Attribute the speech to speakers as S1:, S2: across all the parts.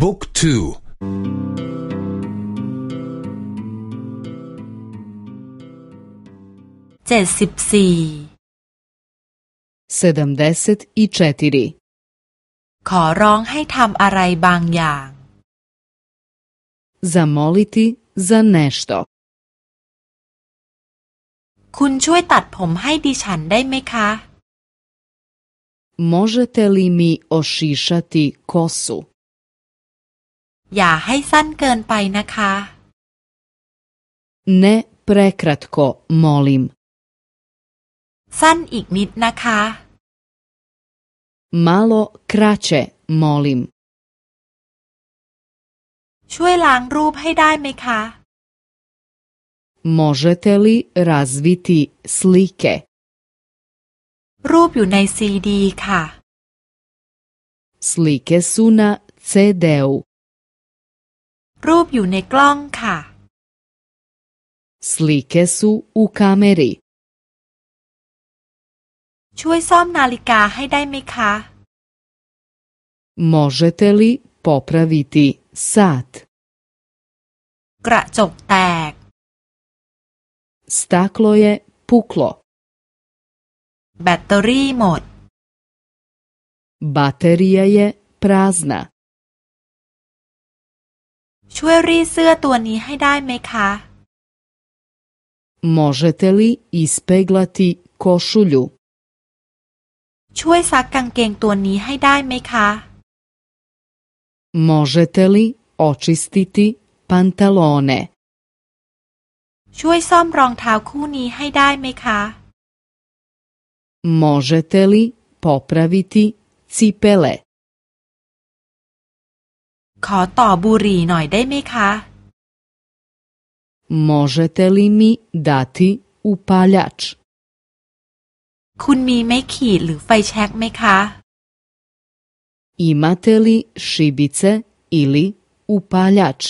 S1: บุ๊กทู
S2: เจ็ดสิบสี่ขอร้องให้ทำอะไรบางอย่าง
S3: zamoliti za nešto
S2: คุณช่วยตัดผมให้ดิฉันได้ไหมคะ
S3: Možete li mi ošišati kosu?
S2: อย่าให้สั้นเกินไปนะคะ
S3: Ne prekratko, molim.
S2: สั้นอีกนิดนะคะ
S3: Malo kraće, molim.
S2: ช่วยล้างรูปให้ได้ไหมคะ
S3: Možete li razviti slike?
S2: รูปอยู่ในซีดีค่ะ
S3: Slike su na CD-u.
S2: รูปอยู่ในกล้องค่ะ
S3: Slike su u kameri.
S2: ช่วยซ่อมนาฬิกาให้ได้ไหมคะ
S3: Možete li popraviti sat?
S2: กระจกแตก
S3: Staklo je puklo.
S2: แบตเตอรี่หมด
S3: Baterija je prazna.
S2: ช่วยรีเสื้อตัวนี้ให้ได้ไหมคะ
S3: Možete li ispeglati košulju?
S2: ช่วยซักกางเกงตัวนี้ให้ได้ไหมคะ
S3: Možete li očistiti pantalone?
S2: ช่วยซ่อมรองเท้าคู่นี้ให้ได้ไหมคะ
S3: Možete li popraviti cipele?
S2: ขอต่อบุหรี่หน่อยได้ไหมคะ
S3: Možete li mi dati upaljač?
S2: คุณมีไม้ขีดหรือไฟแช็กไหมคะ
S3: Imate li šibice ili upaljač?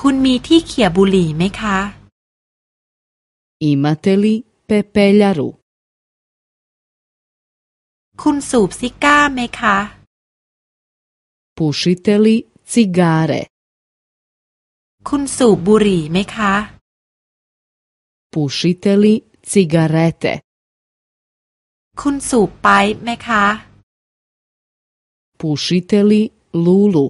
S2: คุณมีที่เขี่ยบุหรี่ไหมคะ
S3: Imate li pepeljaru?
S2: คุณสูบซิก้าไหมคะ
S3: Pušite li cigare?
S2: คุณสูบบุหรี่ไหมคะ
S3: Pušite li cigarete?
S2: คุณสูบไปไหมคะ
S3: Pušite li lulu?